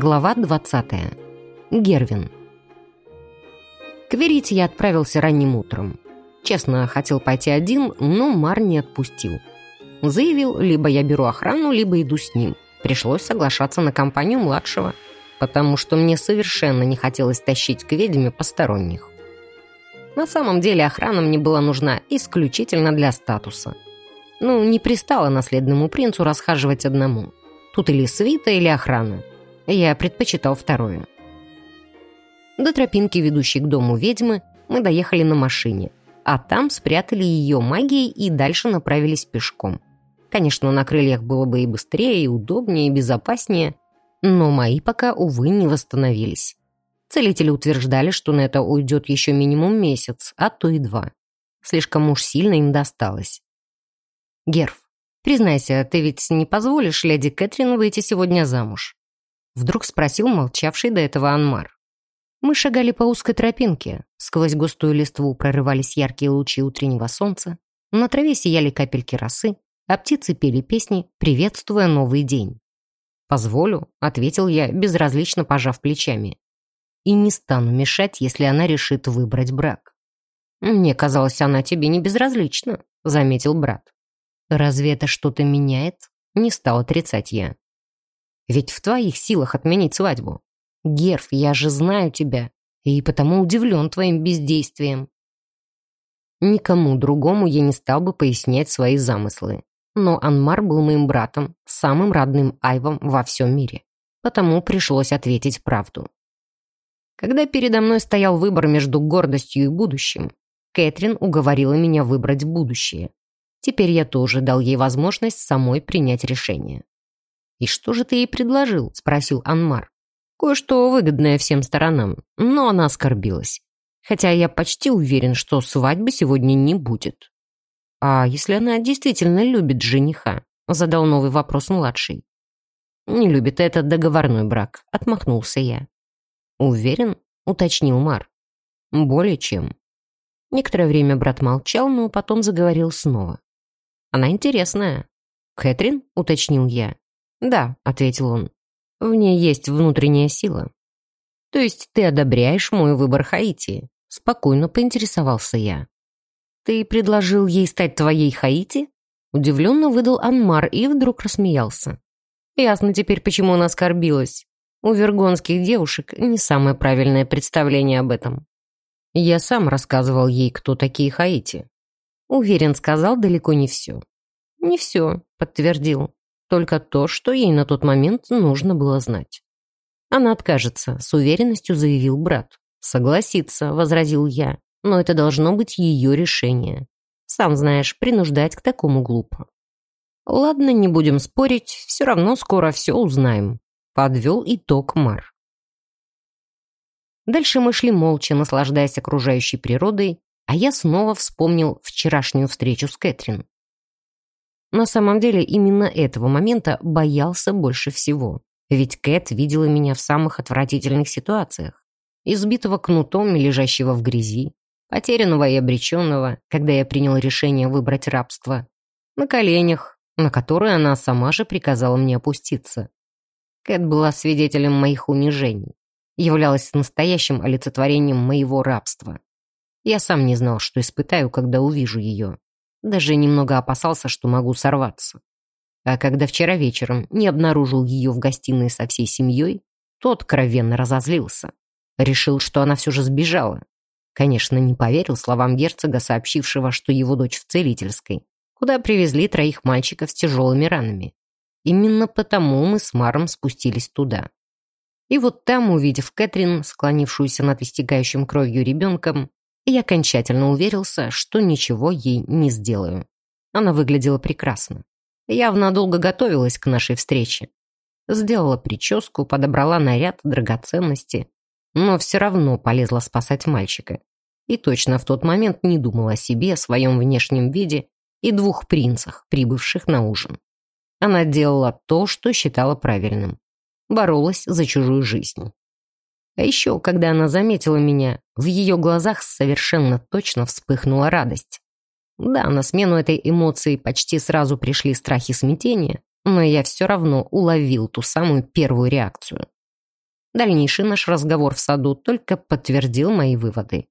Глава 20. Гервин. К Верите я отправился ранним утром. Честно, хотел пойти один, но Мар не отпустил. Заявил, либо я беру охрану, либо иду с ним. Пришлось соглашаться на компанию младшего, потому что мне совершенно не хотелось тащить к ведьме посторонних. На самом деле охрана мне была нужна исключительно для статуса. Ну, не пристало наследному принцу расхаживать одному. Тут или свита, или охрана. Я предпочитал второе. До тропинки, ведущей к дому ведьмы, мы доехали на машине, а там спрятали ее магией и дальше направились пешком. Конечно, на крыльях было бы и быстрее, и удобнее, и безопаснее, но мои пока, увы, не восстановились. Целители утверждали, что на это уйдет еще минимум месяц, а то и два. Слишком уж сильно им досталось. Герф, признайся, ты ведь не позволишь леди Кэтрин выйти сегодня замуж? Вдруг спросил молчавший до этого Анмар. Мы шагали по узкой тропинке. Сквозь густую листву прорывались яркие лучи утреннего солнца. На траве сияли капельки росы, а птицы пели песни, приветствуя новый день. «Позволю», — ответил я, безразлично пожав плечами. «И не стану мешать, если она решит выбрать брак». «Мне казалось, она тебе не безразлична», — заметил брат. «Разве это что-то меняет?» — не стал отрицать я. Ведь в твоих силах отменить свадьбу. Герф, я же знаю тебя, и потому удивлен твоим бездействием. Никому другому я не стал бы пояснять свои замыслы. Но Анмар был моим братом, самым родным Айвом во всем мире. Потому пришлось ответить правду. Когда передо мной стоял выбор между гордостью и будущим, Кэтрин уговорила меня выбрать будущее. Теперь я тоже дал ей возможность самой принять решение. «И что же ты ей предложил?» — спросил Анмар. «Кое-что выгодное всем сторонам, но она оскорбилась. Хотя я почти уверен, что свадьбы сегодня не будет». «А если она действительно любит жениха?» — задал новый вопрос младший. «Не любит этот договорной брак», — отмахнулся я. «Уверен?» — уточнил Мар. «Более чем». Некоторое время брат молчал, но потом заговорил снова. «Она интересная». «Кэтрин?» — уточнил я. «Да», — ответил он. «В ней есть внутренняя сила». «То есть ты одобряешь мой выбор Хаити?» Спокойно поинтересовался я. «Ты предложил ей стать твоей Хаити?» Удивленно выдал Анмар и вдруг рассмеялся. «Ясно теперь, почему она оскорбилась. У вергонских девушек не самое правильное представление об этом. Я сам рассказывал ей, кто такие Хаити. Уверен, сказал далеко не все. «Не все», — подтвердил. Только то, что ей на тот момент нужно было знать. Она откажется, с уверенностью заявил брат. Согласится, возразил я, но это должно быть ее решение. Сам знаешь, принуждать к такому глупо. Ладно, не будем спорить, все равно скоро все узнаем. Подвел итог Мар. Дальше мы шли молча, наслаждаясь окружающей природой, а я снова вспомнил вчерашнюю встречу с Кэтрин. На самом деле, именно этого момента боялся больше всего. Ведь Кэт видела меня в самых отвратительных ситуациях. Избитого кнутом и лежащего в грязи, потерянного и обреченного, когда я принял решение выбрать рабство, на коленях, на которые она сама же приказала мне опуститься. Кэт была свидетелем моих унижений, являлась настоящим олицетворением моего рабства. Я сам не знал, что испытаю, когда увижу ее. Даже немного опасался, что могу сорваться. А когда вчера вечером не обнаружил ее в гостиной со всей семьей, то откровенно разозлился. Решил, что она все же сбежала. Конечно, не поверил словам герцога, сообщившего, что его дочь в целительской, куда привезли троих мальчиков с тяжелыми ранами. Именно потому мы с Маром спустились туда. И вот там, увидев Кэтрин, склонившуюся над истекающим кровью ребенком, и окончательно уверился, что ничего ей не сделаю. Она выглядела прекрасно. Явно долго готовилась к нашей встрече. Сделала прическу, подобрала наряд, драгоценности, но все равно полезла спасать мальчика. И точно в тот момент не думала о себе, о своем внешнем виде и двух принцах, прибывших на ужин. Она делала то, что считала правильным. Боролась за чужую жизнь. А еще, когда она заметила меня, в ее глазах совершенно точно вспыхнула радость. Да, на смену этой эмоции почти сразу пришли страх и смятение, но я все равно уловил ту самую первую реакцию. Дальнейший наш разговор в саду только подтвердил мои выводы.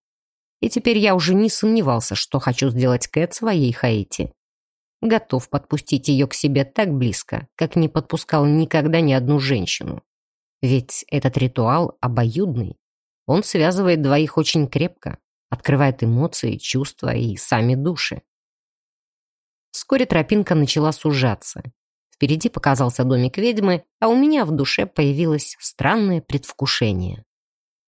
И теперь я уже не сомневался, что хочу сделать Кэт своей Хаити. Готов подпустить ее к себе так близко, как не подпускал никогда ни одну женщину. Ведь этот ритуал обоюдный. Он связывает двоих очень крепко, открывает эмоции, чувства и сами души. Вскоре тропинка начала сужаться. Впереди показался домик ведьмы, а у меня в душе появилось странное предвкушение.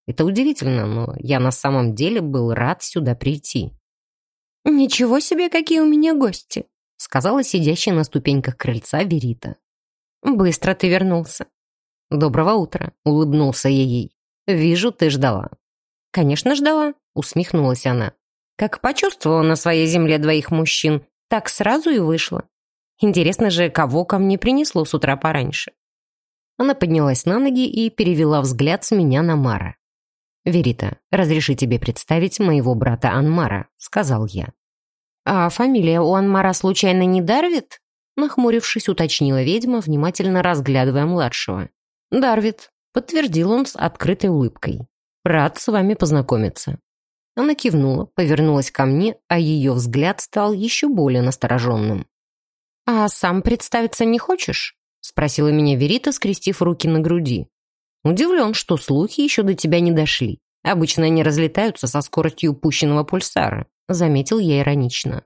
Это удивительно, но я на самом деле был рад сюда прийти. «Ничего себе, какие у меня гости!» сказала сидящая на ступеньках крыльца Верита. «Быстро ты вернулся». «Доброго утра», — улыбнулся я ей. «Вижу, ты ждала». «Конечно, ждала», — усмехнулась она. «Как почувствовала на своей земле двоих мужчин, так сразу и вышла. Интересно же, кого ко мне принесло с утра пораньше». Она поднялась на ноги и перевела взгляд с меня на Мара. «Верита, разреши тебе представить моего брата Анмара», — сказал я. «А фамилия у Анмара случайно не Дарвит?» Нахмурившись, уточнила ведьма, внимательно разглядывая младшего. «Дарвит», — подтвердил он с открытой улыбкой. «Рад с вами познакомиться». Она кивнула, повернулась ко мне, а ее взгляд стал еще более настороженным. «А сам представиться не хочешь?» — спросила меня Верита, скрестив руки на груди. «Удивлен, что слухи еще до тебя не дошли. Обычно они разлетаются со скоростью пущенного пульсара», — заметил я иронично.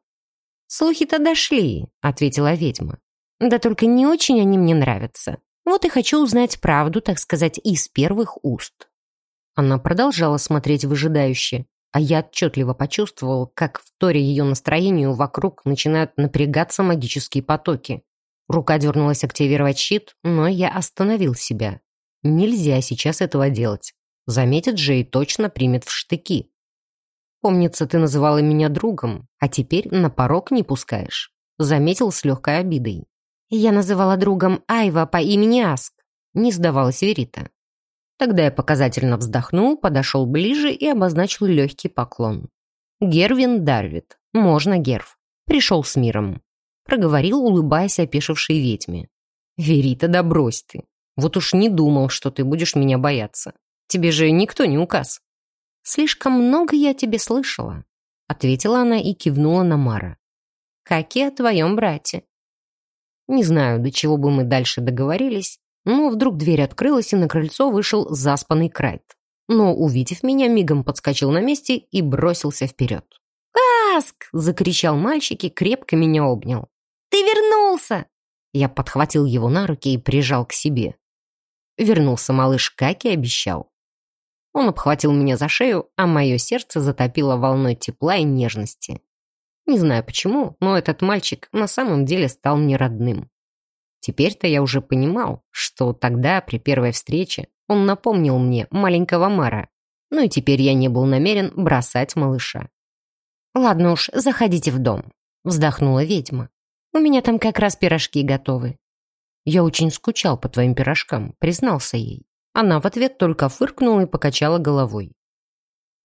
«Слухи-то дошли», — ответила ведьма. «Да только не очень они мне нравятся. Вот и хочу узнать правду, так сказать, из первых уст». Она продолжала смотреть выжидающе, а я отчетливо почувствовал, как в торе ее настроению вокруг начинают напрягаться магические потоки. Рука дернулась активировать щит, но я остановил себя. Нельзя сейчас этого делать. Заметит же и точно примет в штыки. Помнится, ты называла меня другом, а теперь на порог не пускаешь. Заметил с легкой обидой. Я называла другом Айва по имени Аск. Не сдавалась Верита. Тогда я показательно вздохнул, подошел ближе и обозначил легкий поклон. «Гервин Дарвит. Можно, Герв. Пришел с миром». Проговорил, улыбаясь опешившей ведьме. «Верита, да брось ты. Вот уж не думал, что ты будешь меня бояться. Тебе же никто не указ». «Слишком много я тебе слышала», — ответила она и кивнула на Мара. «Как и о твоем брате». Не знаю, до чего бы мы дальше договорились, но вдруг дверь открылась, и на крыльцо вышел заспанный Крайт. Но, увидев меня, мигом подскочил на месте и бросился вперед. «Аск!» — закричал мальчик и крепко меня обнял. «Ты вернулся!» Я подхватил его на руки и прижал к себе. Вернулся малыш, как и обещал. Он обхватил меня за шею, а мое сердце затопило волной тепла и нежности. Не знаю почему, но этот мальчик на самом деле стал мне родным. Теперь-то я уже понимал, что тогда, при первой встрече, он напомнил мне маленького Мара. Ну и теперь я не был намерен бросать малыша. «Ладно уж, заходите в дом», — вздохнула ведьма. «У меня там как раз пирожки готовы». «Я очень скучал по твоим пирожкам», — признался ей. Она в ответ только фыркнула и покачала головой.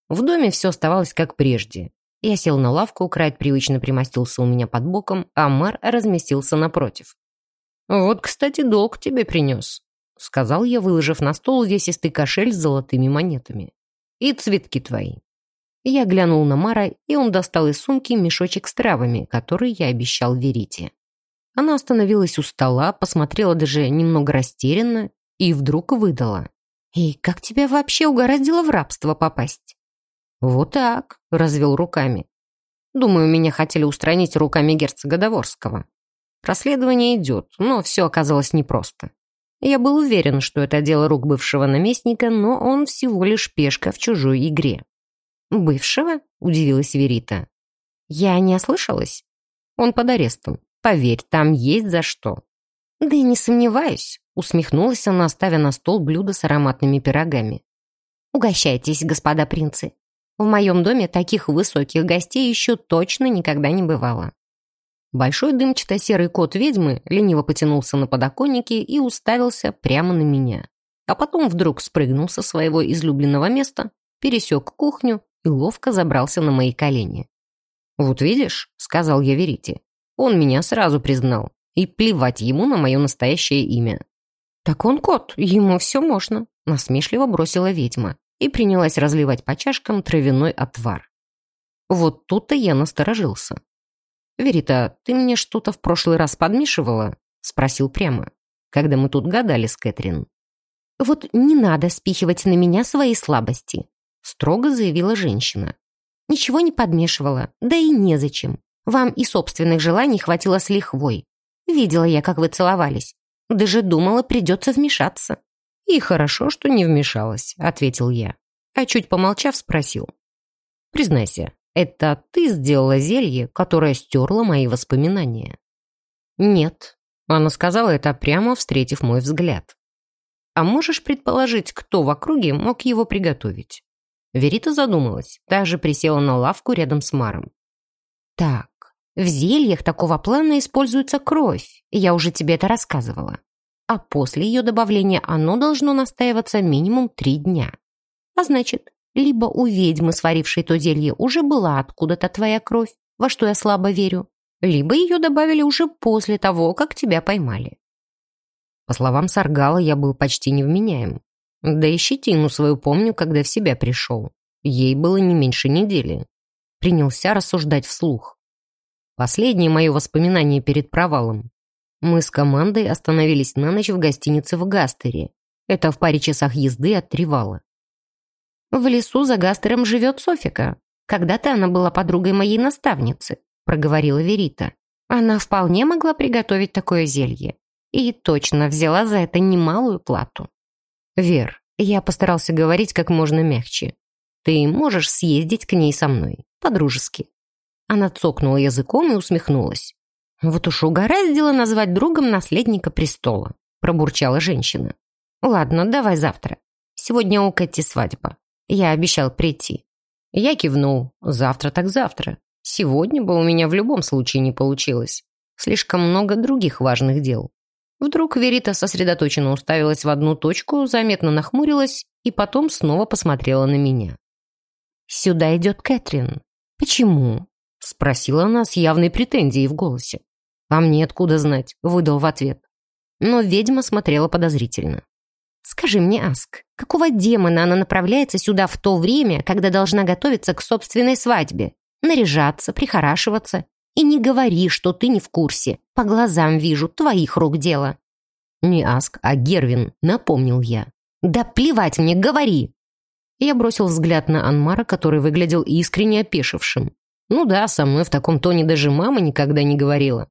В доме все оставалось как прежде. Я сел на лавку, Крайт привычно примостился у меня под боком, а Мар разместился напротив. «Вот, кстати, долг тебе принес», — сказал я, выложив на стол весистый кошель с золотыми монетами. «И цветки твои». Я глянул на Мара, и он достал из сумки мешочек с травами, который я обещал Верите. Она остановилась у стола, посмотрела даже немного растерянно и вдруг выдала. «И как тебя вообще угораздило в рабство попасть?» «Вот так», — развел руками. «Думаю, меня хотели устранить руками герцога Доворского. Расследование идет, но все оказалось непросто. Я был уверен, что это дело рук бывшего наместника, но он всего лишь пешка в чужой игре. «Бывшего?» — удивилась Верита. «Я не ослышалась. Он под арестом. Поверь, там есть за что». «Да и не сомневаюсь», — усмехнулась она, ставя на стол блюдо с ароматными пирогами. «Угощайтесь, господа принцы. В моем доме таких высоких гостей еще точно никогда не бывало». Большой дымчато-серый кот ведьмы лениво потянулся на подоконнике и уставился прямо на меня. А потом вдруг спрыгнул со своего излюбленного места, пересек кухню и ловко забрался на мои колени. «Вот видишь», — сказал я Верите, — «он меня сразу признал, и плевать ему на мое настоящее имя». «Так он кот, ему все можно», — насмешливо бросила ведьма и принялась разливать по чашкам травяной отвар. Вот тут-то я насторожился. «Верита, ты мне что-то в прошлый раз подмешивала?» — спросил прямо, когда мы тут гадали с Кэтрин. «Вот не надо спихивать на меня свои слабости», — строго заявила женщина. «Ничего не подмешивала, да и незачем. Вам и собственных желаний хватило с лихвой. Видела я, как вы целовались. Даже думала, придется вмешаться». «И хорошо, что не вмешалась», — ответил я. А чуть помолчав, спросил. «Признайся, это ты сделала зелье, которое стерло мои воспоминания?» «Нет», — она сказала это прямо, встретив мой взгляд. «А можешь предположить, кто в округе мог его приготовить?» Верита задумалась, даже присела на лавку рядом с Маром. «Так, в зельях такого плана используется кровь, я уже тебе это рассказывала. А после ее добавления оно должно настаиваться минимум три дня. А значит, либо у ведьмы, сварившей то зелье, уже была откуда-то твоя кровь, во что я слабо верю, либо ее добавили уже после того, как тебя поймали. По словам Саргала, я был почти невменяем. Да и щетину свою помню, когда в себя пришел. Ей было не меньше недели. Принялся рассуждать вслух. Последнее мое воспоминание перед провалом. Мы с командой остановились на ночь в гостинице в Гастере. Это в паре часах езды от Тривала. В лесу за Гастером живет Софика. Когда-то она была подругой моей наставницы, проговорила Верита. Она вполне могла приготовить такое зелье. И точно взяла за это немалую плату. Вер, я постарался говорить как можно мягче. Ты можешь съездить к ней со мной, по-дружески. Она цокнула языком и усмехнулась. Вот уж угораздило назвать другом наследника престола, пробурчала женщина. Ладно, давай завтра. Сегодня у Кэти свадьба. Я обещал прийти. Я кивнул. Завтра так завтра. Сегодня бы у меня в любом случае не получилось. Слишком много других важных дел. Вдруг Верита сосредоточенно уставилась в одну точку, заметно нахмурилась и потом снова посмотрела на меня. «Сюда идет Кэтрин. Почему?» — спросила она с явной претензией в голосе. «А мне откуда знать?» — выдал в ответ. Но ведьма смотрела подозрительно. Скажи мне, Аск, какого демона она направляется сюда в то время, когда должна готовиться к собственной свадьбе? Наряжаться, прихорашиваться? И не говори, что ты не в курсе. По глазам вижу, твоих рук дело. Не Аск, а Гервин, напомнил я. Да плевать мне, говори! Я бросил взгляд на Анмара, который выглядел искренне опешившим. Ну да, со мной в таком тоне даже мама никогда не говорила.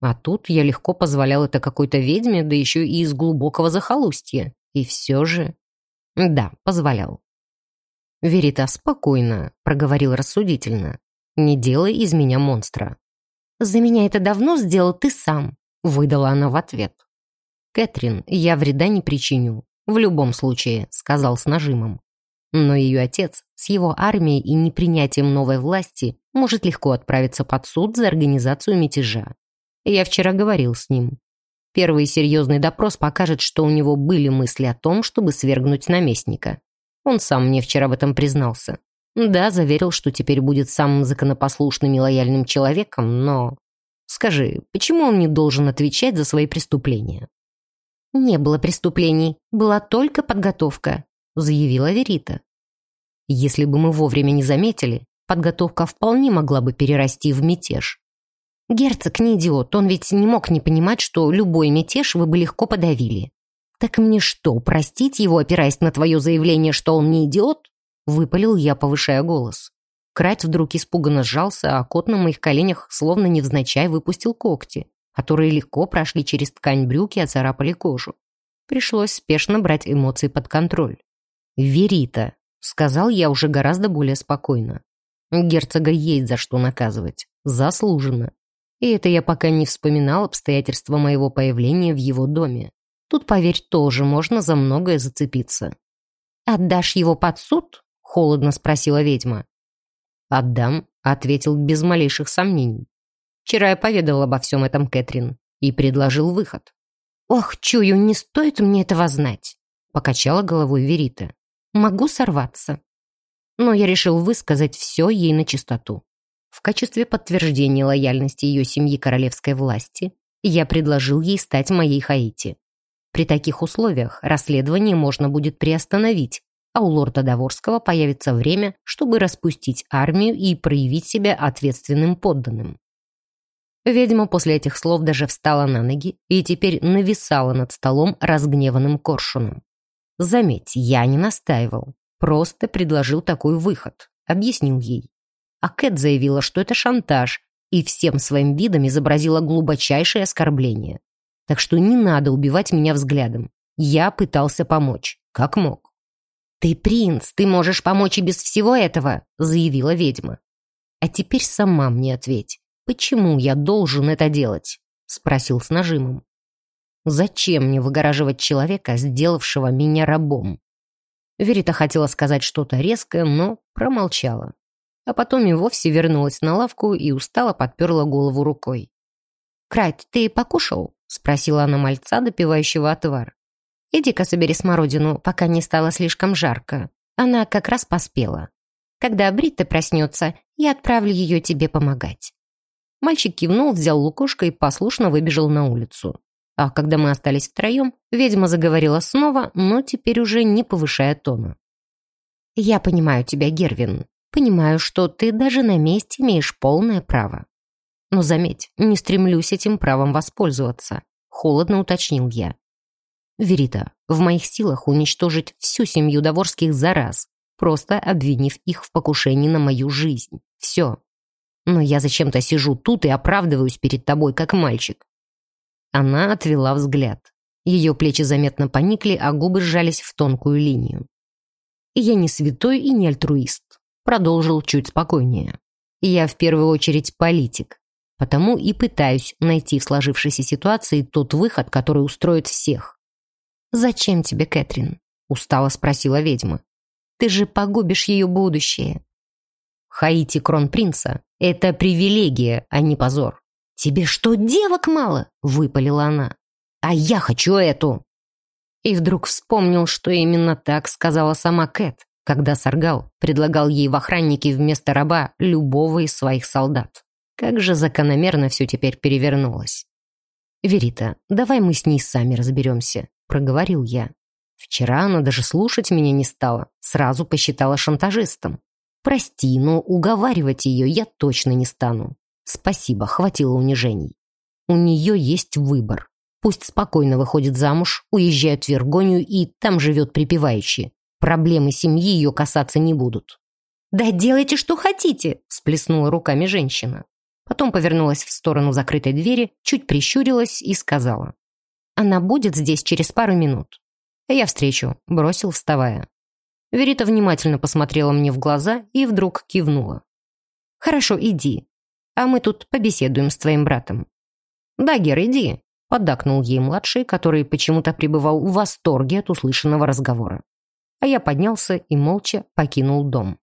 А тут я легко позволял это какой-то ведьме, да еще и из глубокого захолустья. И все же... Да, позволял. «Верита, спокойно», — проговорил рассудительно. «Не делай из меня монстра». «За меня это давно сделал ты сам», — выдала она в ответ. «Кэтрин, я вреда не причиню. В любом случае», — сказал с нажимом. Но ее отец с его армией и непринятием новой власти может легко отправиться под суд за организацию мятежа. Я вчера говорил с ним. Первый серьезный допрос покажет, что у него были мысли о том, чтобы свергнуть наместника. Он сам мне вчера в этом признался. Да, заверил, что теперь будет самым законопослушным и лояльным человеком, но... Скажи, почему он не должен отвечать за свои преступления? «Не было преступлений, была только подготовка», — заявила Верита. «Если бы мы вовремя не заметили, подготовка вполне могла бы перерасти в мятеж. Герцог не идиот, он ведь не мог не понимать, что любой мятеж вы бы легко подавили. Так мне что, простить его, опираясь на твое заявление, что он не идиот? Выпалил я, повышая голос. Крать вдруг испуганно сжался, а кот на моих коленях словно невзначай выпустил когти, которые легко прошли через ткань брюки и оцарапали кожу. Пришлось спешно брать эмоции под контроль. «Верита», — сказал я уже гораздо более спокойно. «Герцога есть за что наказывать. Заслуженно. И это я пока не вспоминал обстоятельства моего появления в его доме. Тут, поверь, тоже можно за многое зацепиться. «Отдашь его под суд?» — холодно спросила ведьма. «Отдам», — ответил без малейших сомнений. Вчера я поведал обо всем этом Кэтрин и предложил выход. «Ох, чую, не стоит мне этого знать», — покачала головой Верита. «Могу сорваться». Но я решил высказать все ей на чистоту. В качестве подтверждения лояльности ее семьи королевской власти я предложил ей стать моей Хаити. При таких условиях расследование можно будет приостановить, а у лорда Доворского появится время, чтобы распустить армию и проявить себя ответственным подданным. Ведьма после этих слов даже встала на ноги и теперь нависала над столом разгневанным коршуном. Заметь, я не настаивал, просто предложил такой выход, объяснил ей. А Кэт заявила, что это шантаж, и всем своим видом изобразила глубочайшее оскорбление. Так что не надо убивать меня взглядом. Я пытался помочь, как мог. «Ты принц, ты можешь помочь и без всего этого», — заявила ведьма. «А теперь сама мне ответь, почему я должен это делать?» — спросил с нажимом. «Зачем мне выгораживать человека, сделавшего меня рабом?» Верита хотела сказать что-то резкое, но промолчала. А потом и вовсе вернулась на лавку и устало подперла голову рукой. «Крайт, ты покушал?» — спросила она мальца, допивающего отвар. «Иди-ка собери смородину, пока не стало слишком жарко. Она как раз поспела. Когда Бритта проснется, я отправлю ее тебе помогать». Мальчик кивнул, взял лукошко и послушно выбежал на улицу. А когда мы остались втроем, ведьма заговорила снова, но теперь уже не повышая тона. «Я понимаю тебя, Гервин. Понимаю, что ты даже на месте имеешь полное право. Но заметь, не стремлюсь этим правом воспользоваться», — холодно уточнил я. «Верита, в моих силах уничтожить всю семью Доворских за раз, просто обвинив их в покушении на мою жизнь. Все. Но я зачем-то сижу тут и оправдываюсь перед тобой, как мальчик. Она отвела взгляд. Ее плечи заметно поникли, а губы сжались в тонкую линию. «Я не святой и не альтруист», — продолжил чуть спокойнее. «Я в первую очередь политик, потому и пытаюсь найти в сложившейся ситуации тот выход, который устроит всех». «Зачем тебе, Кэтрин?» — устало спросила ведьма. «Ты же погубишь ее будущее». Хаити кронпринца — это привилегия, а не позор. «Тебе что, девок мало?» — выпалила она. «А я хочу эту!» И вдруг вспомнил, что именно так сказала сама Кэт, когда Саргал предлагал ей в охраннике вместо раба любого из своих солдат. Как же закономерно все теперь перевернулось. «Верита, давай мы с ней сами разберемся», — проговорил я. Вчера она даже слушать меня не стала, сразу посчитала шантажистом. Прости, но уговаривать ее я точно не стану. Спасибо, хватило унижений. У нее есть выбор. Пусть спокойно выходит замуж, уезжает в Вергонию и там живет припеваючи. Проблемы семьи ее касаться не будут. «Да делайте, что хотите!» – всплеснула руками женщина. Потом повернулась в сторону закрытой двери, чуть прищурилась и сказала. «Она будет здесь через пару минут. Я встречу», – бросил, вставая. Верита внимательно посмотрела мне в глаза и вдруг кивнула. «Хорошо, иди а мы тут побеседуем с твоим братом». «Да, Гер, иди», — поддакнул ей младший, который почему-то пребывал в восторге от услышанного разговора. А я поднялся и молча покинул дом.